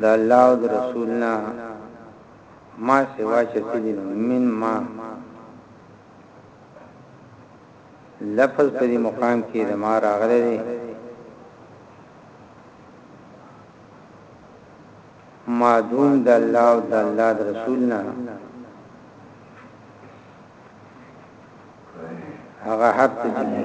د الله او د رسول نه ما سوا چې څه دي نو من ما لفظ په دې مقام کې د ما راغلی دی ما دون د الله او د الله د رسول نه هغه حق دی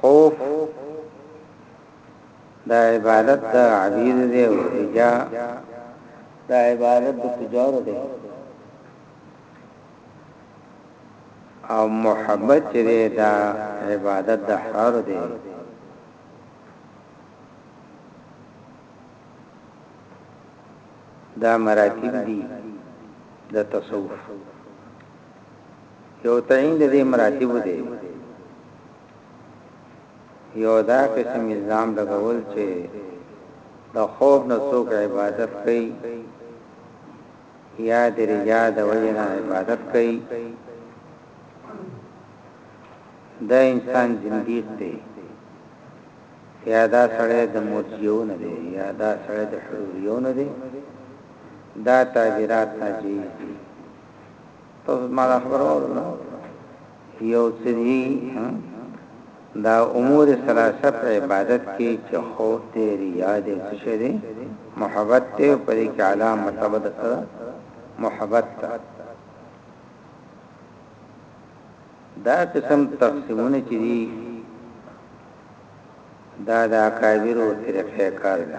خوف دا عبادت دا عبید دی او رجا دا عبادت د تجار دی او محبت چې دا عبادت د حرار دی دا مراتب دي د تصوف یو تعین د دې مراتبو دی یو دا قسم الزام لګول چې د خوب نه څوک عبادت کوي یا د ریا د وجنا عبادت کوي دا انسان زندیق دی یا دا سره د مرجیون دی یا دا سره د حروریون دی دا تعبیرات ناجیز دي ته ما خبر اورنه یو سری دا امور سراسر په عبادت کې چې خوف دې ریا دې څه شي دې محبت ته په دې کې اعلی مرتبه ده محبت ته دا قسم تقسیمونه چې دي دا د اکابرو طریقې کار دی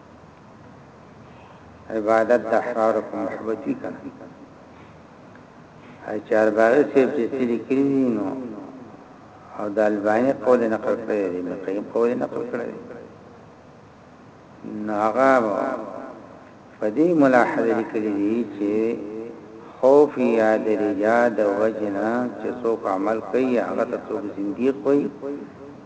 عبادت د احرارو په محبت وی کنه ای چار باغی سیب چې سری کړی نو او د البانی قول نقل کړی دی نو قیم قول نقل کړی دی نو هغه په دې ملاحظه لیکلی دی چې خوف یا د رجا د وجنا چې څوک عمل کوي هغه ته څوک زنديق وي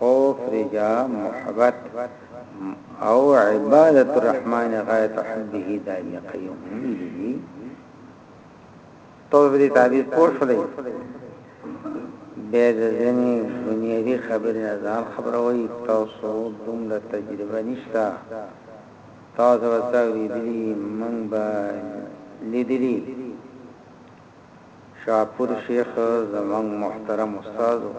هو فرجا محبت او عبادت الرحمن غایت حبه دائم قیوم ویلی تو دې تعبیر پوښلې به ځنی بنیادی خبر نه ځان خبروي تاسو دومره تجربه نشتا تاسو ورته ویلي من به لیدلی شاپور شیخ زمونږ محترم استاد وو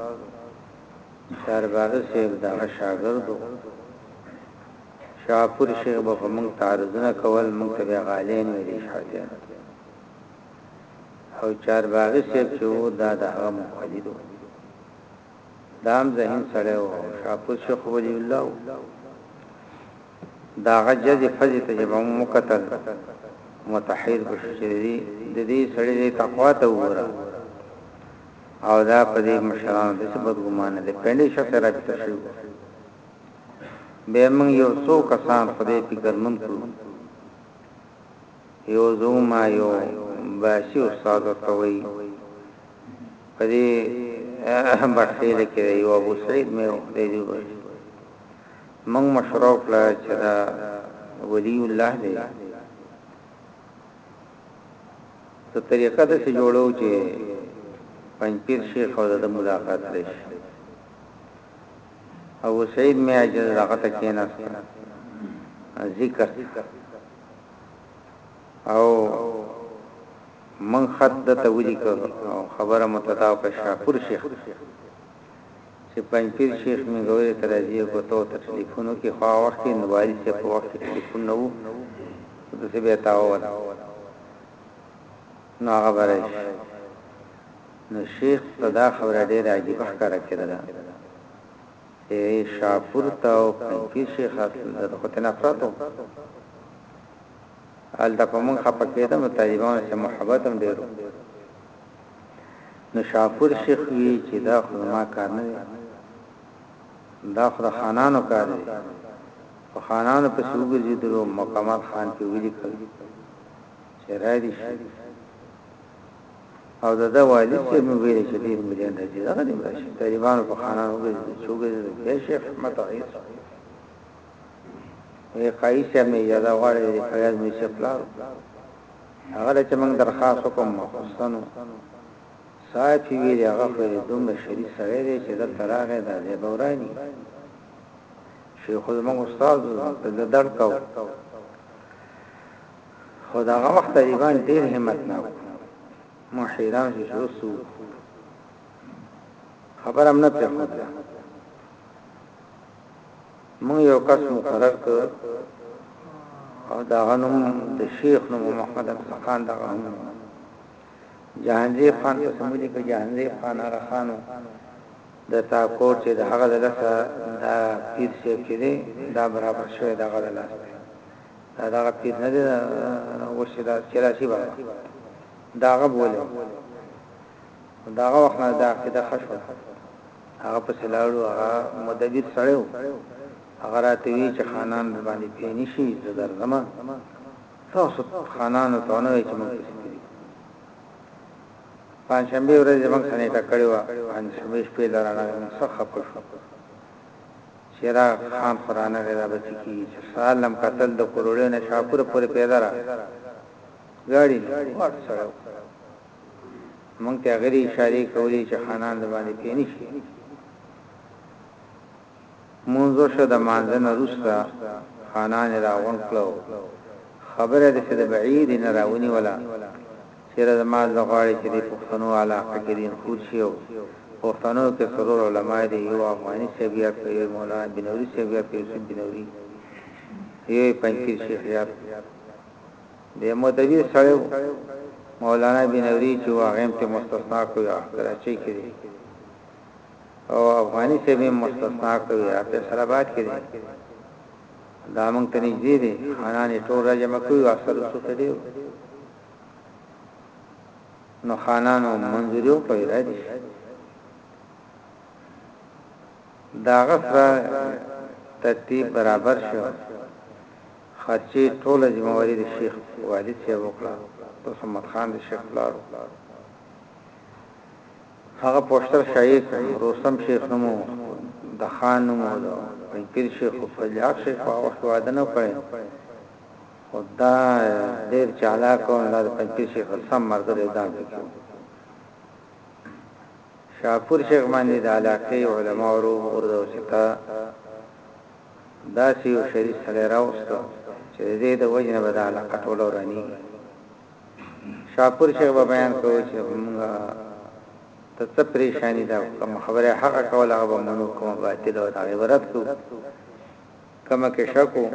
چارباغی صیب دهغه شاګرد وو شاپور شیخ به په مونږ تعرضونه کول مونږ ته به غالین ویلی شاطین او چارباغی صیب چې وو دا دهغه مقلد وو دام ذهین سړی وو شاپور شیخ ولی الله وو د هغه جدې پزې ته چې به مو وکتل متحیر به شو چې د دې سړي دې تقوا ته وګوره او دا په دې مشرانو داسې بدګمانه دی پنډې شخص رابطه شوي وو بیا موږ یو څو کسان خدای فکرمن کړو یو زوما یو باسي استاد ورته وایي په دې بټخېله کې یو ابو سعید مې خدای دې وبخښي موږ مشوره وکړه چې دا ولی الله دی ته طریقه د څه جوړو چې پنځپیر شیخ او د ملاقات لري او سید مې اجازه دغه ته کېناست ذکر او من خط د تولی کو خبره متداو کا شاپور شیخ چې پنجپیر شیخ مینګورې ته راځي او ګوته ورته ټلیفون وکړي، خو هغه وخت کې نواري صیب په وخت کې ټلیفون نه وو، خو داسې به یې تاوول نو هغه به راشي. نو شیخ ته دا خبره ډېره عجیبه ښکاره کېدله چې شاهپور ته او پنجپیر شیخ اصل ده خو ترې نفرت و. هلته په موږ خپه کېده نو طالبانو سره محبت هم ډېر و. نو شاپور شیخ وي چې دا خو زما کار نه دی، دا خو د خانانو کار دی. په خانانو پسې وګرځېدلو، مکمل خان کې ولیکل چې رای دې شي او د ده والي صاحب مې ویل چې ډېر مليان راځي، دغه دې هم راشي. طالبانو په خانانو وګرځېدل چې وګرځېدل، بیا شیخ همت عیسی وې قایي صاحب مې اجازه غواړي د فریاد مې چې پلارو هغه چې موږ درخواست وکم مخصنو صاحب چې ویلي هغه خو دې دومره شریف سره دی چې د تراغه د دې بورانی شیخ زموږ استاد د درد کو خدا هغه وخت ایوان ډیر همت نه و مو حیران شو سو خبرم نه پېښه موږ یو کس مقرر کړ او دا غنوم د شیخ نو محمد اکبر خان دا غنوم جهانزیب خان په سمولي کې جهانزیب خان را خانو د تا کور چې د هغه د لاسه دا پیر شي چې دی دا برابر شوی دا غل لاس دی دا دا پیر نه دی وشه دا چراشي بابا دا غو بوله دا غو وخت نه دا کې د خشوه هغه پسې لاړو، هغه مدبر سړی و، هغه راته ویې چې خانان رباندې پوه نه شي، زه درځم، تاسو خانانو ته ونه وایئ چې موږ پسې تللي دي. پنجشنبې ورځې زموږ سره نېټه کړې وه، پنجشنبې شپې له رانغی، موږ سخت خپه شو، چېرې خان خو رانغی، دا به څه کېږي، چې سهار لم کتل، د کروړې نه شاهپور پورې پېدره ګاډی نه و، غټ سړی و. موږ ته غلي اشارې کولې چې خانان د باندې پې نه شي مونږ وشو د مانځنه روسته خانان راغون کړو خبره د سید بعید نه راونی ولا چې زما د غواړي چې د پښتنو علاقه کې دین خور شي او پښتنو کې سرور علما دي یو افغاني شبیات په مولا بنوري شبیات په یوسف بنوري یو پنځیر شیخ یاد د مودبي سړی وو مولانا بنوري چې وو هغه هم ته مستثنا کوي او کراچۍ کې دی او افغاني صاحب هم مستثنا کوي هغه په فیصل آباد کې دی دا مونږ ته نږدې دي خانان ټول راځي مکو او اثر وسو ته دی نو خانانو منځريو پیدا دي دا غفرا ترتیب برابر شو خرچې ټوله ذمه واري د شيخ والد صاحب وکړه دوست محمد خان د شيخ پلار و هغه پوشتر شايع کړ روستم شيخ نوم و د خان نوم و د پنځپير شيخ و فضل حق شيخ په وخت واده نه کړی خو دا ډېر چالاک او دا د پنځپير شيخ سم مرګري دام پکې شاپور شیخ باندې د علاقې علما ورو ورده وستا داسې یو شریف سړی راوست چې د دې د وجې نه به دا علاقه ټوله ورانیږي. شاپور شیخ به بیان کاوه چې موږ ته څه پریشاني ده، کومه خبره یې حقه کوله هغه به منو، کومه باطله وه د هغې به رد کړو، کومه کې شک و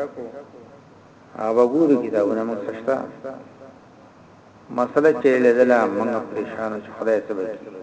هغه به ګورو، کتابونه موږ څخه شته، مسله چې یې لیدله موږ پریشان وو چې خدای څه به کړي.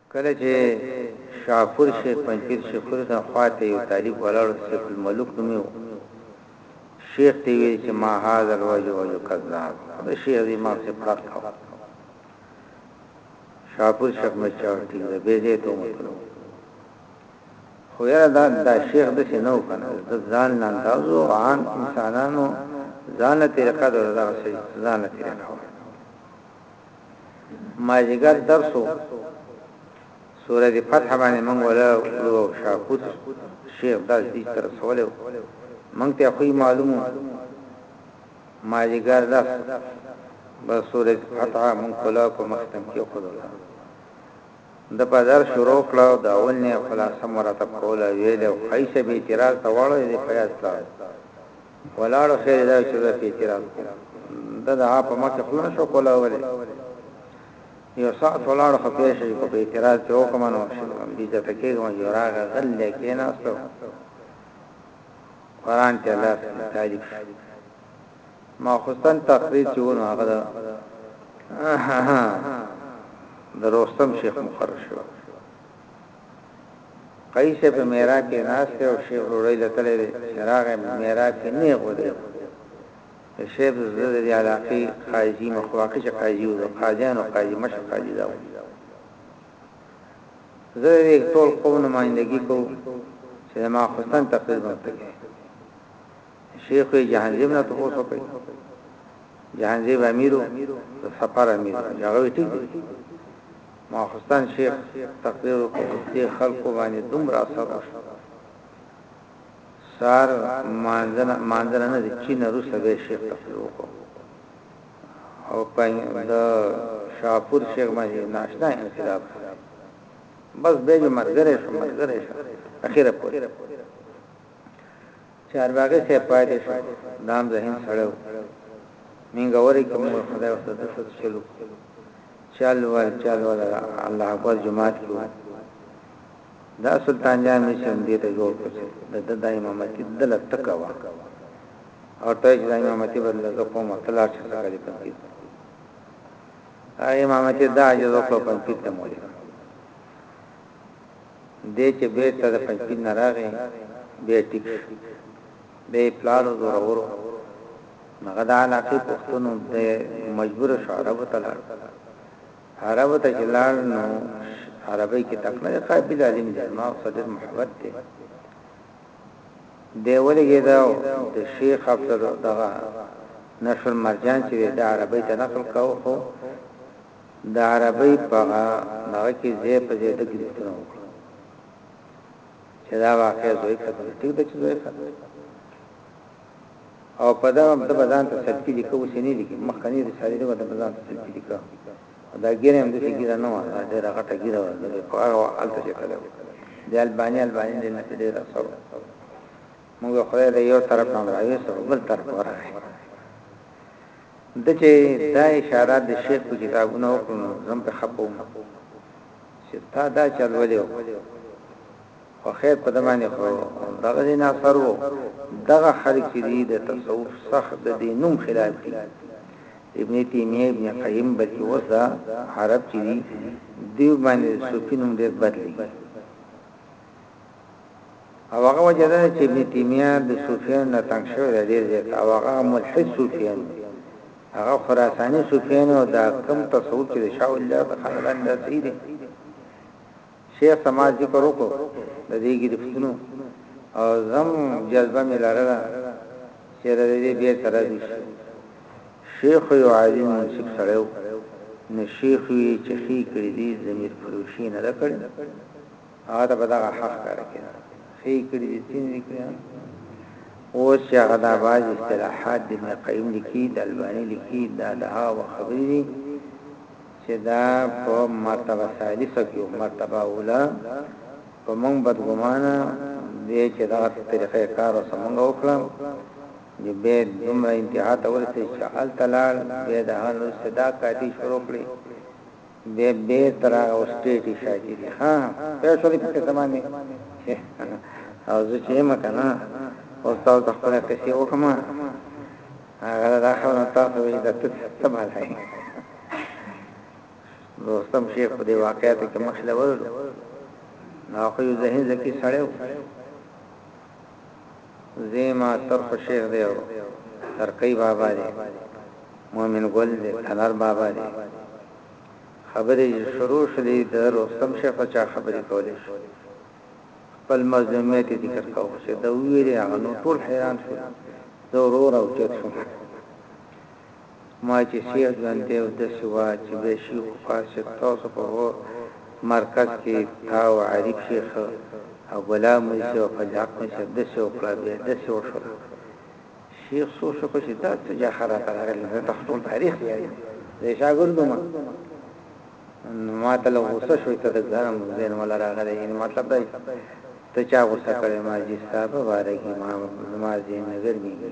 کله چې شاپور شیخ پنجپیر شیخ پورې ته خواته یو طالب ولاړ و، سیف الملوک نومې و، شیخ ته یې ویل چې ما هذا الوجه وجه کذاب، خو د شیخ دې مغز یې پړق کاوه، شاپور شیخ مچه ور ټینګه کړه، بې ځایه تهمتونه وو، خو یاره دا دا شیخ داسې نه و که نه، د ځان نه انداز و، عام انسانانو ځانله طریقه ده، دغه سړي ځانله طریقه وه. مازیګر درس وو سورت فتح باندې مونږ ولا لو شاپوت شیخ داس دې تر سوالو مونږ ته خو معلومو مازیګر درس بس سورت فتح مونږ کلا کو مختم کې خو د بازار شروع کړو دا اول نه خلاصه مرتب کوله ویلو خیسه به اعتراض ته وړو دې فیاض کړو ولاړو خیر دا چې زه کې اعتراض کوم دا د اپ مخ خپل نه شو کوله ولې یو ساعت ولاړو خپې شي په اعتراض ته وکم نو دې ته تکې کوم یو راغه غل کې نه استو قران ته لاس تعریف ما خوستان تقریر چې ونه هغه دا دروستم شیخ مقرر شو قاضي صاحب په محراب کې ناست دی او شیخ ډوډۍ له تللی دی، چې راغی محراب کې نېغ ودرېد، د شیخ د زړه د دې علاقې قاضي مخواکې چې قاضي و، د قاضیانو قاضي، مشر قاضي دا و، زه د دې ټول قوم نمایندګي کوم چې د ماخستن تقریر به پرې کوي. شیخ یې جهانزیب نه تپوس وکړ، جهانزیب امیر و، د سفر امیر و، هغه ویې ټیک دی. ماخستن شیخ تقریر وکړ اوپدی خلکو باندی دومره اثر وشو سار مانځنه نه دی چی نه روسه به شیخ تقریر وکړو او پنګ د شاپور شیخ باندې ناشنا انقلاب بس به مرګره شو مرګره شو اخیره پوه چارباغی صاحب پاتی شو دام ذهین سړی وو مینګوری کی مور خدای ورته دسه څه چل وکړو چل ول چل ول الله اکبر جماعت کی وو دا سلطان جان می سم دی ته جوړ کړ د د د امامتی دل تکا وا او ته چې د امامتی بدل ز کوم تلار چې څنګه دی پنځه امامتی دا جوړ کړ پنځه ته مولي دی چې بېرته د پنجپیر نه راغی بیا ټیک شو د یې پلار و زورورو نو هغه د علاقې پښتنو د مجبور شو عربو ته لاړ عربو ته چې لاړ نو عربی کې تکړه قابل عالم دی ما صدر محبت دی دی ولګي دا د شیخ افضل دغه نشر مرجان چې د عربی ته نقل کاوه د عربۍ په هغه دغه کې ځای په ځای ډک لیکونه وکړو چې دا واقعي زویفه ده ټیک ده چې زویفه ده او په دا هم د بزان ته سلفي لیکو سینې لیکي مخکنی رسالې د بزان ته سلفي لیکو دا ګیره هم د ګیره نه و ډېر غټه ګیره و د په هغه حالت کې کړو د البانی البانی د نه ډېر اثر موږ خدای د یو طرف نه راوي سره بل طرف ورغی ده چه دا اشاره د شیخ په کتابونه وکړو نو زه هم په خپه وم چه تا دا چا لولې وو خو خیر په ده باندې خو دغه دین اثر وو دغه خلک چه دی د تصوف سخت د دی نوم خلاف دی ابن تیمیه ابن قیم بلکه اوس دا عرب چه دی دیو باندې صوفی نوم ډیر بد لګي او هغه وجه دا چې ابن تیمیه د صوفیانو نه تنګ شوی دی ډېر زیات او هغه ملحد صوفیان دي هغه خراساني صوفیان او دا کم تصوف چې د شاه ولی الله د خاندان نه صحیح دی شیخ سما ذکر وکړو د دې ګرفتونو او زم جذبه مې لرله چې د دې بیا تر دې شیخ یو عالم منصف سره نو شیخ وی چې خې کړی دي زمير فروشي نه کړی هغه ته په دغه حق کار کې ده خې کړي دي تین لیکي اوس چې هغه د باز اصطلاحات د ابن قیم لیکي د البانی لیکي دا د هغه خبرې دي چې دا په مرتبه ثالثه کې مرتبه اوله په موږ بدګمانه دی چې دا طریقې کار او سمنګ وکړم نو به دومره انتها ته ورسې چې ال تلال به د هغه نو صدا کاتی شروع کړي دی بیرته راغه اوس ټیټی شاکی دی ها په شولی په قصه باندې او زه چې ما کنه او تاسو د خپل قصې وکما هغه دا خبره تاسو وی د څه څه مالای دوستم شیخ په دی واقعیت کې مخله ورلو نو خو یو ذهن زکی سړیو زۀ ما تر خو شېخ دې او ترکۍ بابا دې مومن ګل دې تنر بابا دې خبرې چې شروع شولې د رستم شېخ په چا خبرې کولې شو خپل مظلوميت يې ذکر کاوه خو چې ده وويلې هغه نو ټول حېران شول زه ورو راوچت شوم. ما چې سیخ ګنتی او دسې وه چې بیا شیخ و فاس شیخ تاسو په غور مرکز کې تا او عارف شیخ او ګلاب مری صیب او فضل حق مری صیب دسې وکړه بیا دسې وشوله شیخ څو شپه چې دا څه جاخه راته راغلی زه تاسو ټول تاریخ یاد زه شاګردو ما نو ما ته له غوسه شوې ته د ګرم زین ولا راغلی یعنی مطلب دا ته چا غوسه کړې ما جی صاحب واره کی ما ما زین نګر میږي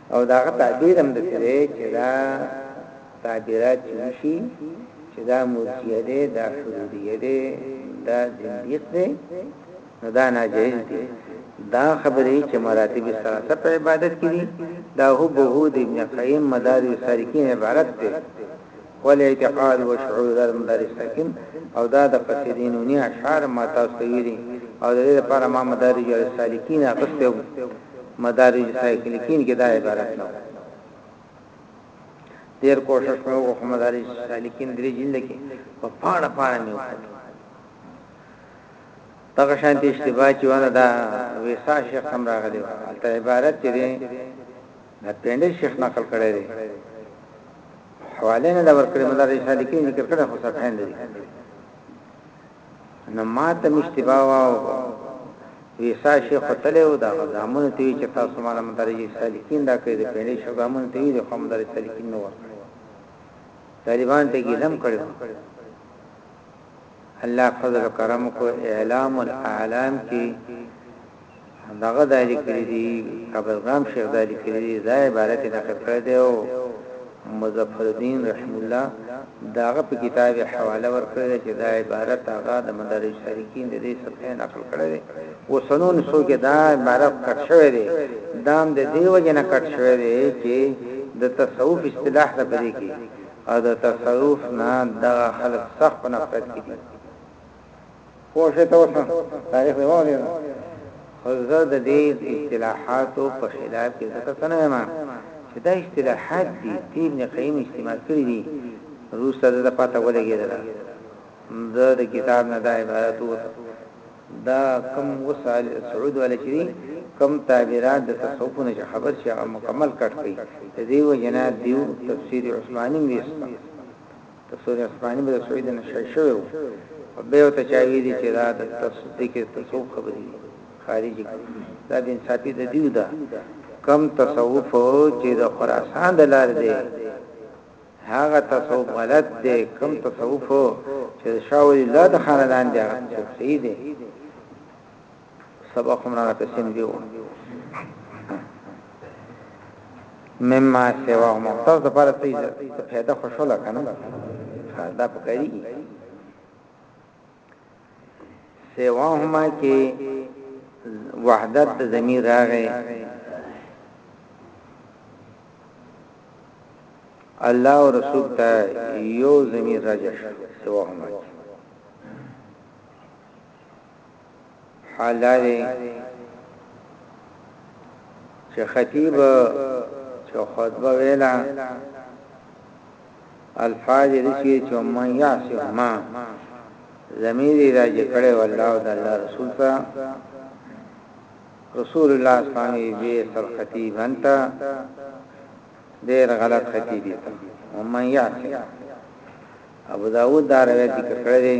او دا هغه تعبیر هم دسې دی چې دا تعبیرات چې وشي چې دا مرجیه دی دا حلولیه دی دا زندیق دی نو دا ناجایز دی دا خبرې چې مراتب ثلاثه په عبادت کې دي دا هو به د ابن قیم مدارج سالکین عبارت دی ولې اعتقاد و شعور دا د مدارس ساکن او دا د قصیدې نوني اشعار ما تاسو ته ویلي او د دې لپاره ما مدارج السالکین اخیستی و مدارج السالکین کې دا عبارت نه و ډیر کوشش مې وکړ خو مدارج السالکین درې جلد کې په پاړه پاړه مې وکړ دغه شانتي اشتباه چې ونه دا ویسا شیخ هم راغلی و عبارت چې دی د پنده شیخ نقل کړی دی حواله نه دا ورکړې مدار اشاره لیکلي ذکر کړه خو صفحین دي نو ما ته مشتبا واو ویسا شیخ تلو دا غزامون تی چې تاسو مال مدارج سالکین دا کوي د پیړې شو غامون تی د قوم مدارج سالکین نو ورکړي طالبان ته ګیلم کړو الله فضل کرم کو اعلام الاعلام کی دغه د لیکلي دي قبل غام شیخ د لیکلي دي دا عبارت نقل کړی دی او مظفر الدین رحم الله داغه په کتاب حواله ورکړی چې دا عبارت هغه د مدارج سالکین د دې صفحه نقل کړی دی او سنون سو کې دا عبارت کټ شوی دی دام د دې وجه نه کټ شوی دی چې د تصوف اصطلاح د پدې کې او د تصوف نه د خلق سخت نفرت کړي پوه شئ ته اوسه تاریخ دی وغلی خو زه د دې اصطلاحاتو په خلاف کې ځکه څه نه وایم چې دا اصطلاحات دي چې ابن قیم استعمال کړي دي روسته د پاته ولګېدل د د کتاب نه دا عبارت وو دا کم وسال سعود ولا چې کم تعبیرات د تصوف نه خبر شي مکمل کټ کړي د دې وجنات دیو تفسیر عثماني ویسته تصویر اسماني به د سعودي نه شایع شوی وو، خو بیا ورته چا ویلي چې دا د تصدیق د تصوف خبرې دي، خارجي کړي. دا بې انصافي د دوی ده، کوم تصوف چې د خراسان د لارې دی، هغه تصوف غلط دی، کوم تصوف چې د شاه ولي الله د خاندان دی، هغه تصوف صحیح دی. سبق هم راته سندي وو مما سوا هم تاسو د پاره څه فائدہ خوشاله کنه دا پکاري سوا هم کې وحدت د ضمیر راغې الله او رسول ته یو ضمیر راځي سوا هم کې حال دا دی چې خطیب چې خطبه ویلا الفاظ رسي چې من یاسف ما زمیر راځي کړي والله او الله رسول ته رسول الله صلی الله علیه وسلم به سر خطیب انت ډیر غلط خطیب دی ومن یاسف ابو داود دا روایت ذکر کړی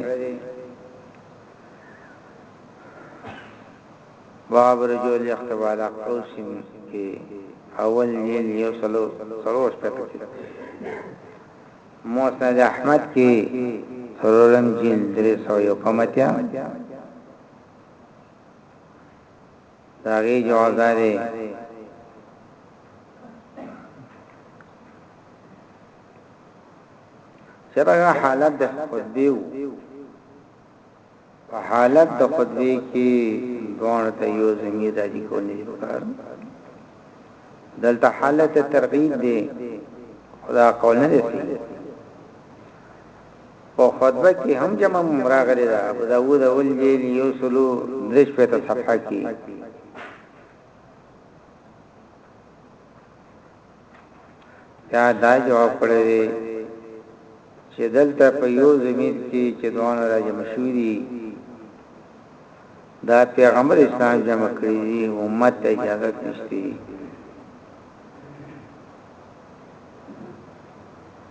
باب رجوع الاختبال اقول سیم کې اول جیل یو سلو سلو شپته کې موسند احمد کې سرولم جیل درې سو یو کمتیا داغي جوازاره چرغه حالت د خطبه په حالت د خطبې کې دواړو ته یو ضمیر راځي کول نه دي پکار دلته حالت ترغیب دی خدا قول نه دی په خطبه کې هم جمع مراغره ده ابو داوود اول جیل یو سلو درش په صفحه کې چا دا جواب کړی دی چې دلته په یو زمید کې چې دوان را جمع شوی دی دا پیغمبر اسلام جمع کړی دی امت ته اجازه نشته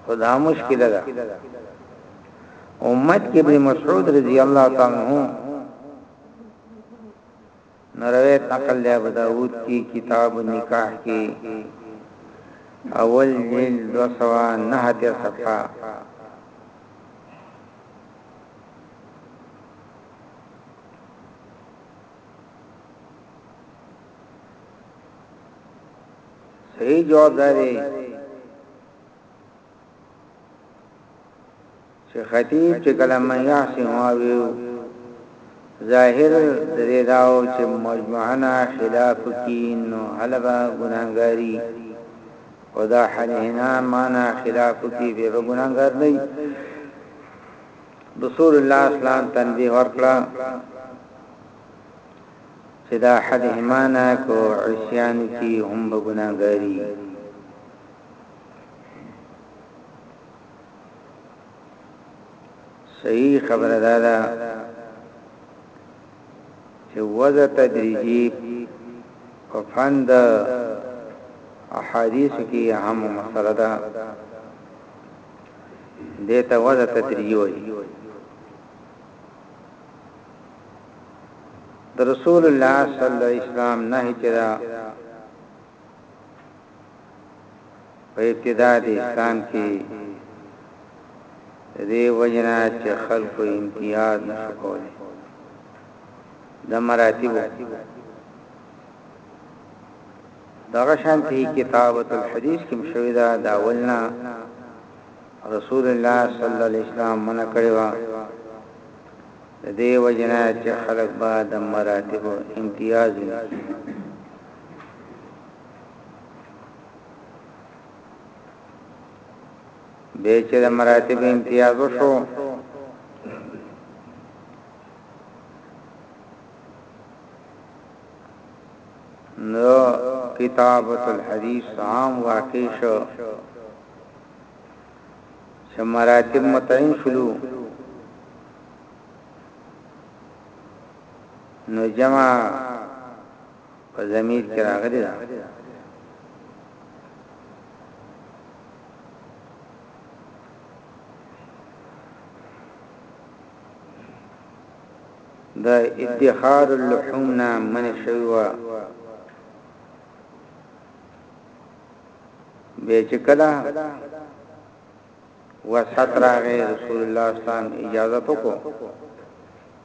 خدا مشکل ده امت کې ابن مسعود رضی الله تعالی عنہ نو روایت نقل دی ابوداود کی کتاب النکاح کی اول جلد دوه سوه نهه اتیا صفحه صحیح جواب داري شیخ خطیب چې کله من یحسنها ویو ظاهر ددې داو چې مجمعنا خلاف کی نو هله به ګناهګاری او دا حنهنا مانا خلاف کی به به ګناهګار نه رسول الله اسلام تنبیه ورکړه چې دا حد همانا کو عصیان کی هم به ګناهګاری صحیح خبره دا ده چې وضع تدریجی په فند احادیث کې اهم مسله ده دته وضع تدریجی وایي د رسول الله صلی الله علیه وسلم نه چې دا په ابتدا د اسلام کې د دې وجه نه چې خلکو امتیاز نشو کولی د مراتبو دغه شانتي کتابت الحديث کې مشوي دا داولنا رسول الله صلی الله علیه وسلم من کړی و د دې وجنا چې خلق با د مراتب امتیاز نه به چې د مراتب امتیاز شو نو کتابت الحدیث عام واقع شو چې مراتب متعین شلو نو جمع په ضمیر کې راغلي ده د ادخار اللحوم نه من شوی و به چې کله وسط راغې رسول الله صلی الله علیه وسلم اجازه وکړه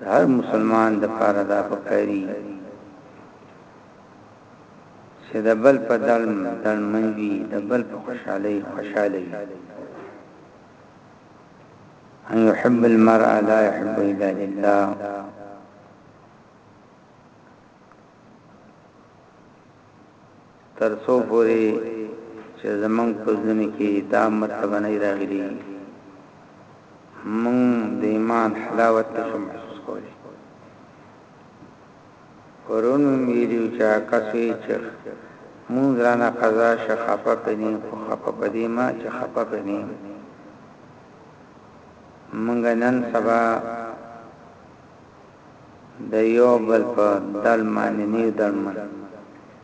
د هر مسلمان د پاره دا پکاري چې د بل په دړم دړمن وي د بل په خوشحالي خوشاله وي ان يحب المرء لا يحب الا لله تر څو پورې چې زموږ په زړونو کې دا مرتبه نه راغلي، موږ د ایمان حلاوت نه شو محسوس کولی. پرون مې ویلي چې هغه کس وي چې مونږ رانه قضا شي خپه پې نه یم خو خپه په دې مه چې خپه پې نه یم مونږ نن سبا د یو بل په دلمانې نه یو دلمن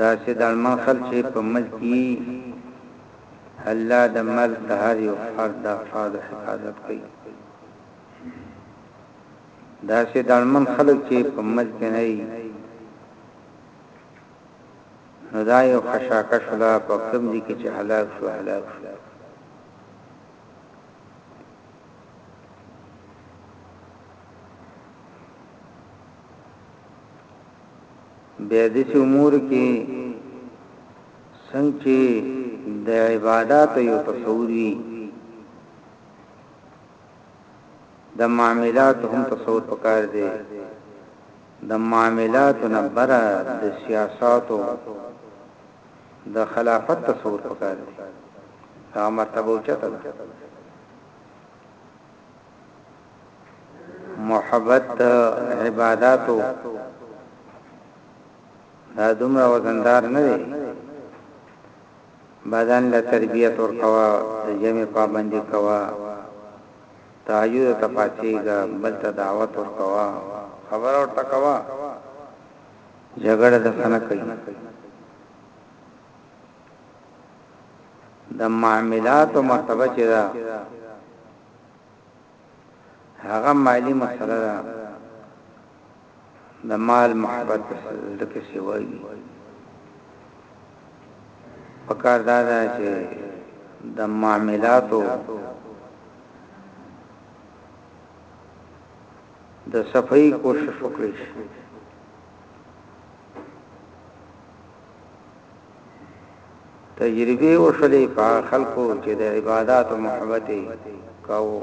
داسې داړمن خلک چې په ملک يي الله د ملک د هر يو فرد د افرادو حفاظت کوي داسې داړمن خلک چې په ملک کې نه يي نو دا یو خشاکه شلا په کوم دي کې چې هلاک شو هلاک شو بیا داسې امورو کې څنګه چې د عباداتو یو تصور وي، د معاملاتو هم تصور پکار دی، د معاملاتو نه بره د سیاساتو د خلافت تصور پکار دی، هغه مرتبه اوچته ده. محبت د عباداتو دا دومره وزندار نه دی بدن له تربیت ور کوا د جمع پابندي کوا تعیو ته پاتېګا بل ته دعوت ور کوا خبر اور تکوا جګړه د فنه کوي د معاملاتو مرتبه چې ده هغه مالی مسله ده د مال محبت لکه سی وایي پکار دا ده چې د معاملاتو د صفائی کوشش وکړي تجربې وشولې په هغه خلکو چې د عباداتو محبت کاوه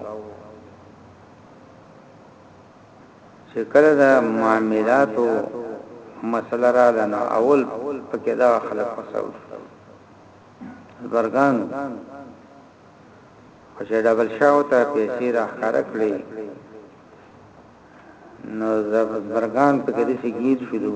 چې کله د معاملاتو مسله را لنه اول پکې دا خلک وسو برګان او چې ډبل شاو ته پیسې را خره کړې نو زبرګان په کې دې سګیر شلو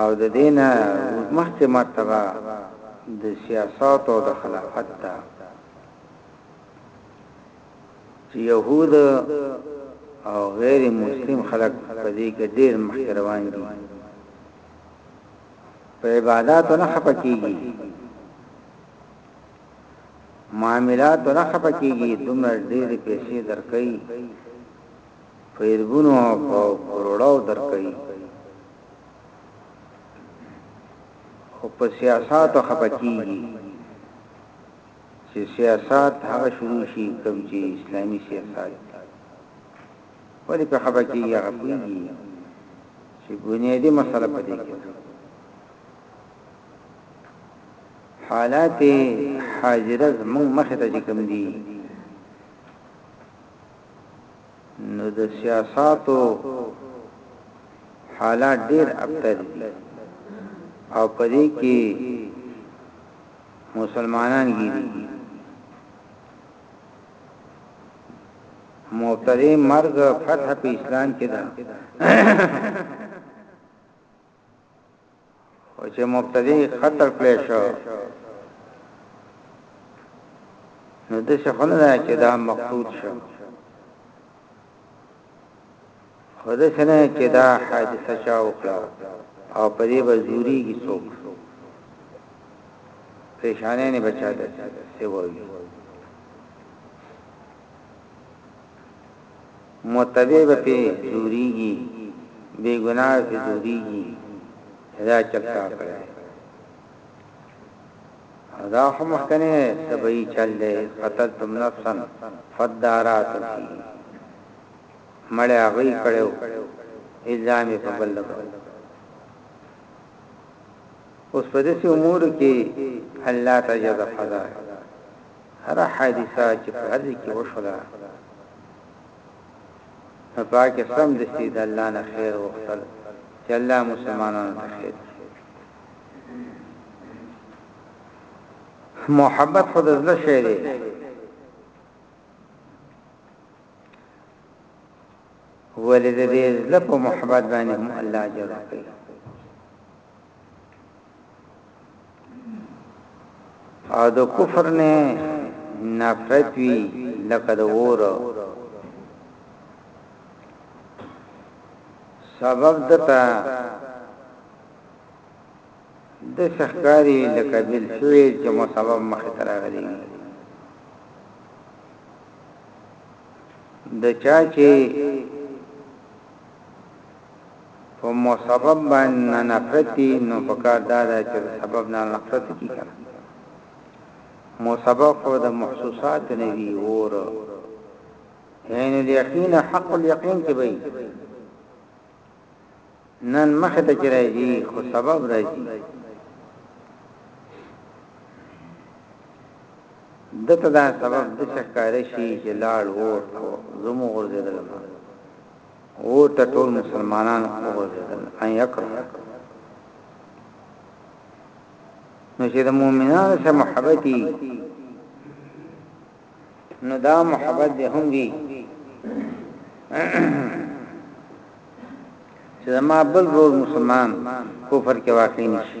او د دینه مخکې مرتبه د سیاست او د خلافت ده چې يهود او غیر مسلم خلک په دې کې ډېر مخکې روان دي په عبادت نه خپکیږي معاملات نه خپکیږي دومره ډېر پیسې درکې په اربونو او په کروڑاو درکوي خو په سیاست خپکیږي چې سیاست هغه شروع شي کوم چې اسلامي سیاست ولې په خپکیږي هغه پوهیږي چې بنیادی مسله په دې کې حالات حاضره زمون مخه ته کوم دي نو د سیاساتو حالات ډیر ابتر دي او په دې کې مسلمانان ګیریږي مبتدی مرګ فتح په اسلام کې ده او چې مبتدی قتل کړی شو نو د څه خونه ده چې دا مقصود شو خدای سره چې دا حادثه چا وکړه او په دې بزوري کې څوک پریشانې نه بچا ده څه وایي متبع به پرې ځورېږي، بې ګناه به پرې ځورېږي چې دا چل تا کړی دی. او دا خو مخکنی طبعي چل دی، اذ قتلتم نفسا فادارأتم فيها، مړی هغوی کړی وو، الزام یې په بل لګاوه. اوس په داسې امورو کې الله ته جزا قضا ده. هره حادثه چې په ارض کې وشوله نو پاکه سم د سي د الله نه خیر وختل چې الله مسلمانانو ته خیر محبت خود از له شی دی ولې دې زله په محبت باندې هم الله اجر ورکړي او د کفر نه نفرت وی لکه د اور سبب دتا د سخکاری لکه بل شوی چې مو سبب مخ تر راغلی د چا چې په مسبب باندې نه نفرت دي نو پکار دا ده چې د سبب نه نفرت کی کنه مسبب خو د محسوسات نه دی اور عین الیقین حق الیقین کې وي نن مخه ته چرای دي خو سبب راځي ده ته دا سبب دچ ښکاره شي چې لاړ ووت او زوم وغورځېدل ما ووت ټول مسلمانان وغورځېدل ان یکره نو چې د مؤمنانو سره محبتي نو دا محبت به هم وي چې ما بل رول مسلمان کفر کې واقع نشي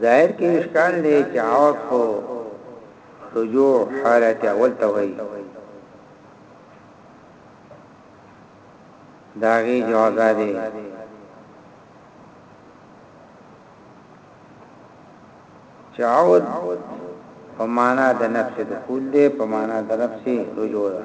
ظاهر کې اشکال دی چې عوض خو رجوع حالت اول ته وایي داغي جواز دی چاود په معنا د نفس دخول دی په معنا د نفس رجوع ده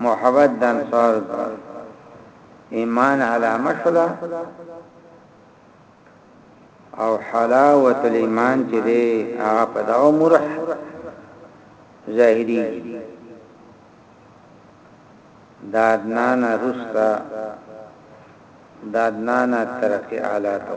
محبت د انصارو د ایمان علامه شولا او حلاوت الایمان چې دی هغه په دا عمر ظاهری دا عدنان رستا دا عدنان ترقی اعلی تو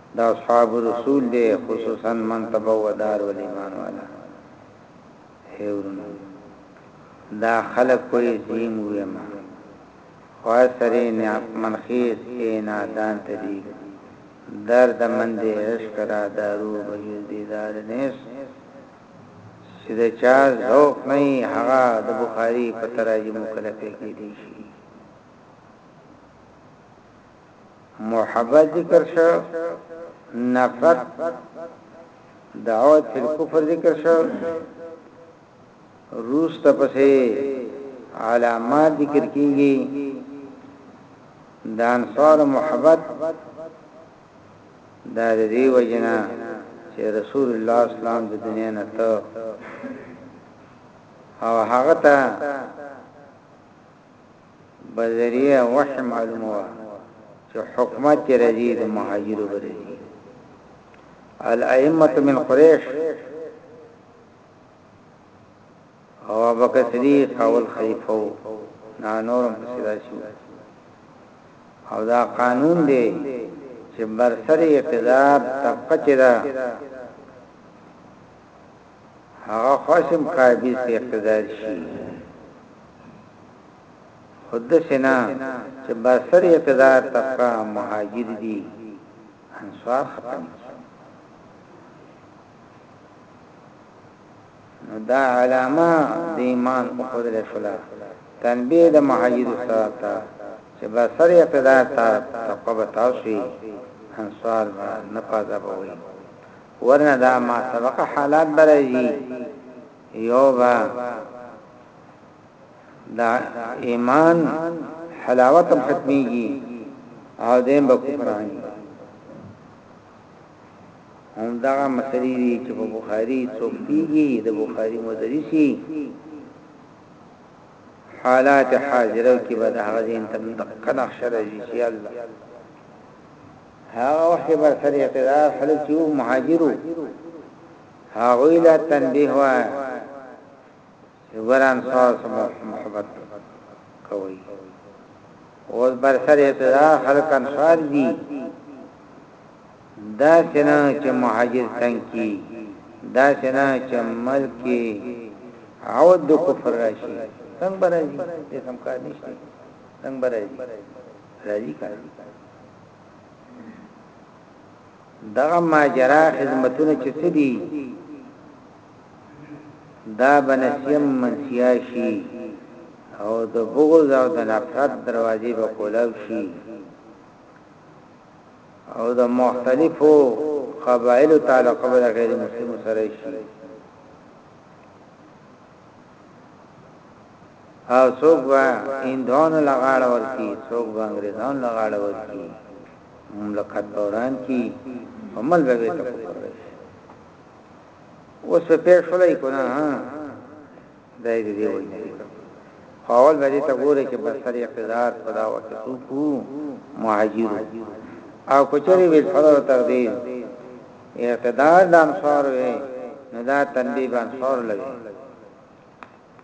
د اصحابو رسول دی خصوصا من تبوأ دار والایمان والا هی ورونو دا خلک کوی زیم ویما خو سره نیاق منخیز ای نادان تدیب درد من دی عشق را دارو بجز دیدار نیس چې د چا ذوق نه هغه د بخاری په تراجم کله پکې دي شي محبت ذکر شو نفرت دعوت فی الكفر ذکر شو روس ته پسې علامات ذکر کیږي د انصار محبت دا د دې وجنا چې رسول الله اسلام د دنیا نه ته او هغه ته بذریعه وحی معلومه وه چې حکومت چې راځي د مهاجرو به راځي الائمه من قریش او ابوبکر صدیق اول خلیفہ نا نورم پسیدا شو او دا قانون دی چې برسر اقتدار طبقه چې دا هغه خواشم قابیز کې اقتدار شي خود سینا چې بسر اقتدار طبقه مهاجر دي انصار ختم نو دا علامه د ایمان په خدای شولا تنبیه د مهاجر سره تا چې بسر اقتدار طبقه به تاسو انصار نه پاتابوي ورنه دا ما سبقه حالات برازي یو با دا ایمان حلاوت ختمیږي او دیم به کفرانی هم دا مسلې دي چې په بخاری څوک پیږي د بخاری مدرسي حالات حاضرو کې به د هغه دین تم دقه نقشه راځي چې الله هغه وخت کې بر سر اقتدار خلک چې مهاجرو هغوی لا تنبیه وای چې وران ساز محبت کوي اوس بر سر اقتدار خلک انصار دي دا څنګه چې مهاجر څنګه کی دا څنګه چې ملک کې عود د کفر راشي څنګه راځي د سم کار نشته څنګه راځي راځي کار دغه ماجرا خدمتونه چې څه دي دا بنسیم منسیا شي او د بغض او د نفرت دروازې به کولاو شي او د مختلفو قبایلو تعلق به غیر مسلمان سره شي او څوک به هندوانو لغاړه ورکی څوک به انګریزانو لغاړه ورکی مملکت دوران کی عمل به ته کوپر راشي اوس په پیښ ولای کو نه دای دې دی وایي اول به دې ته ګوره چې بسر اقتدار خدا وکړو کو مهاجر او کچری ویل فرض تقدیر اقتدار د انصار وي نو دا تنبیه به انصار لوي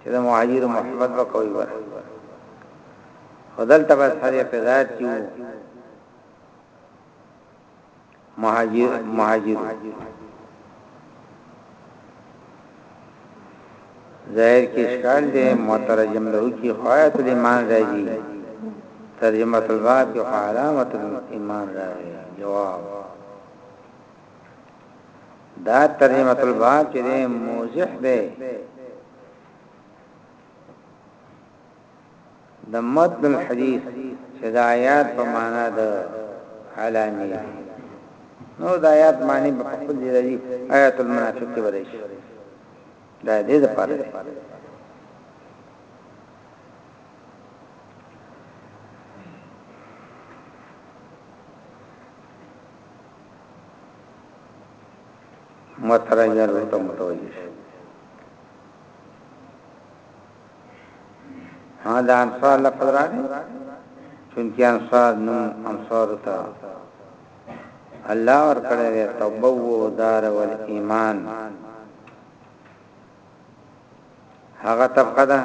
چې د مهاجر محبت وکوي ور خدل تبع سره اقتدار کیو مهاجر مهاجر ظاهر کې اشکال دی مترجم له کی حیات الایمان راځي ترجمه الباب او علامه الایمان راځي جواب دا ترجمه الباب چې دی موضح دی د متن الحديث چې د آیات په معنا د علامه نو د آیات معنی په خپل ځای دی آیات المنافق کې ورای شي دا دې د پاره مترجم ته متوجه شي ها دا انصار لفظ راغی چونکی انصار نوم انصار ته الله ور کړی دی تبو دار ول ایمان هغه طبقه ده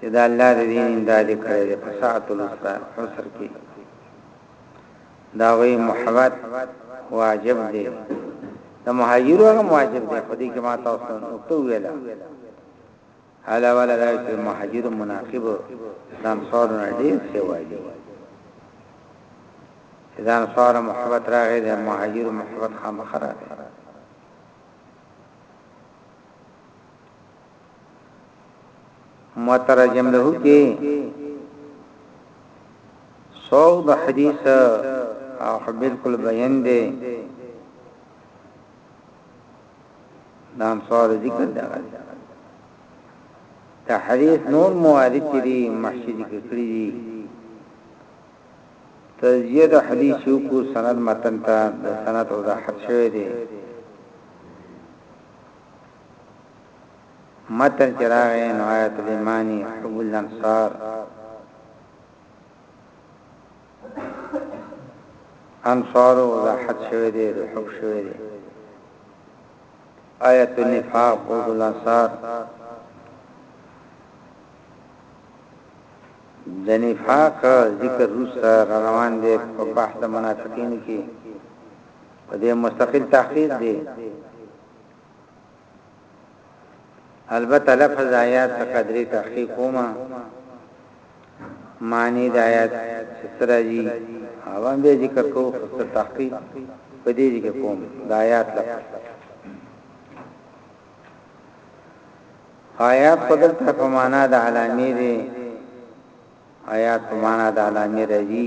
چې د الله د دین امداد کړی دی په ساعت الحسر کې داغوی محبت واجب دی د مهاجرو هغه واجب دی خو دې کې ما تاسو نقطه ویلا حالا ولا دا چې مهاجر مناقب دان صور نه ډیر سیوا دي دان صور محبت راغی د مهاجر محبت خامخره ده مترجم له کې سوق د حدیث او بالکل بیان دی نام سوال ذکر دی دا حدیث نور موارد دي محشي ذکر کړی دي تزیه د حدیث یو کو سند متن ته د سند وضاحت شوی دی متن چې راغی نو آیت الایمانی حب الانصار انصار وضاحت شوه دی د حب شوه دی آیت النفاق حب الانصار د نفاق ذکر روسه روان دی په بحث منافقین کې په دې مستقل تحقیق دی البته لفظ آیات په قدرې تحقیق کومه معنی د آیات سترځي او هم به ذکر کوو خو تحقیق په دې کې کوم د آیات لپاره آیات قدر ته په معنا د علامې دي آیات په معنا د علامې راځي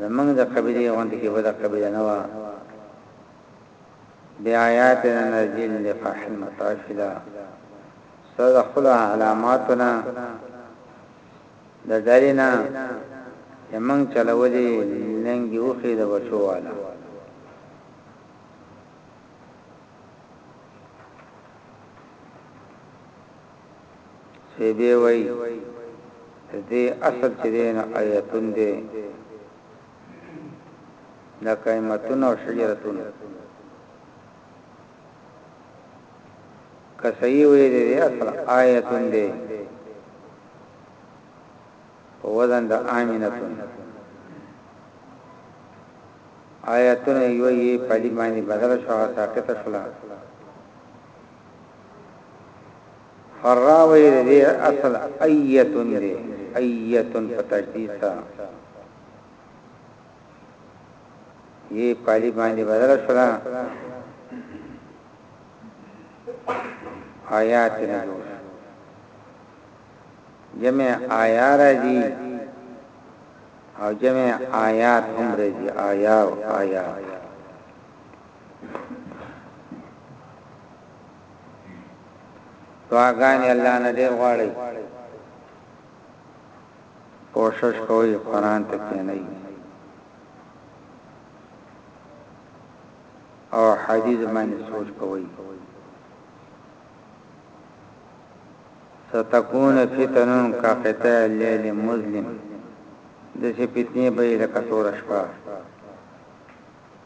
زمونږ د قبیلې غونډه کې بله قبیله نه وه بې آیات نه نرجیل د فحش المتاشله سره د خپل علاماتو نه د ډلې نه چې موږ چلولې لنګي وخې د بچو والا شیبه وایي ددې اصل چې دی نو ایتون دی لکه ایمتون او شجرتون که صحیح وایي دې اصل ایتون دی په وزن د امینتون آیتونه یو یې پالی باندې بدل شو ساقط شولا حراوی د دې اصل ایتون دی ایتون په تشدید سره یې پالی باندې بدل شو آیات نه جوړ جمع آیا راځي او جمع آیات هم راځي آیا او آیات دعاګانې الله نه ډېر غواړئ کوشش کوئ قران ته کېنئ او حدیث باندې سوچ کوئ ستكون فتن كقطع الليل مظلم دسه فتنه به لکه تور شپه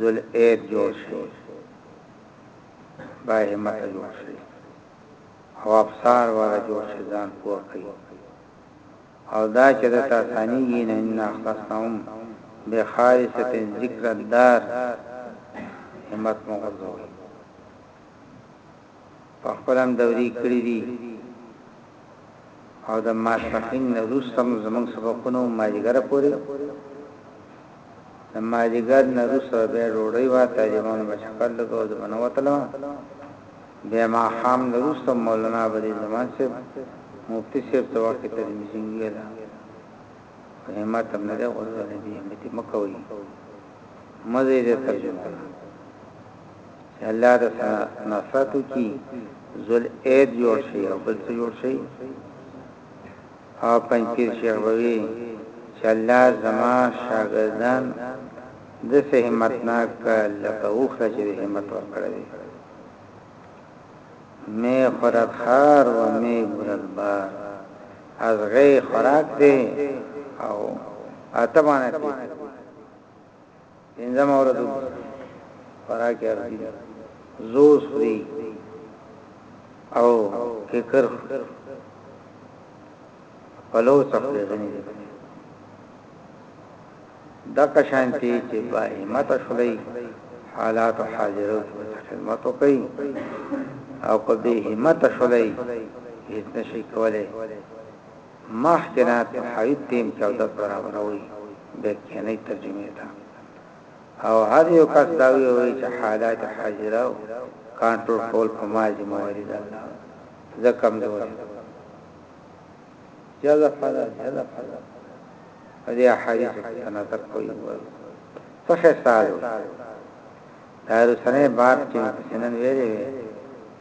ذل ايد جوړ شي با همته جوړ شي او افسار والا جوړ شي ځان پوه کړي او دا چې د تاسانیږي نه ان اخلاصهم بخالصه ذکر الدار همت مغزو په خپله هم دورې کړې دي او د ماسپښین نه وروسته هم زموږ سبقونه هم مازدیګره پورې د مازدیګر نه وروسته بیا ډوډۍ وه طالبانو به چکر لګو زه به نه وتلم بیا ماښام نه وروسته مولانا بدیع زمان صاحب مفتی صاحب ته وخت تلویزیون ویله په همت هم نه دی غوځولی دي همتې مه کوئ مزه دې ترجمه ده چې الله د نفرت کی ذل اید جوړ شي او بل څه جوړ شي او پنځیر شیخ بوي چې الله زما شاګردان د سه همت ناک لکه اوخه چې همت ورکړي مې خورت خار و مې ګرد بار از غي خوراک دی او اتبانه پنځم ورځ خوراک ارزي زوز خوري او ککر پلو څخه غني دي دغه شانتي چې با همت شولې حالات حاضرو ته خدمت وکړي او کو به همت شولې هیڅ نشي کولای مخکې نه په حویط ټیم کې اودس برابروي بیا کینې ترجمه ته او هر یو کس دا وی چې حالات حاضره او کنټرول کول په ما ذمہ واري ده زه کمزور جزا فضا جزا فضا دې حدیث په نظر کوي څه خسال دا رسنه باب چې سنن ویلې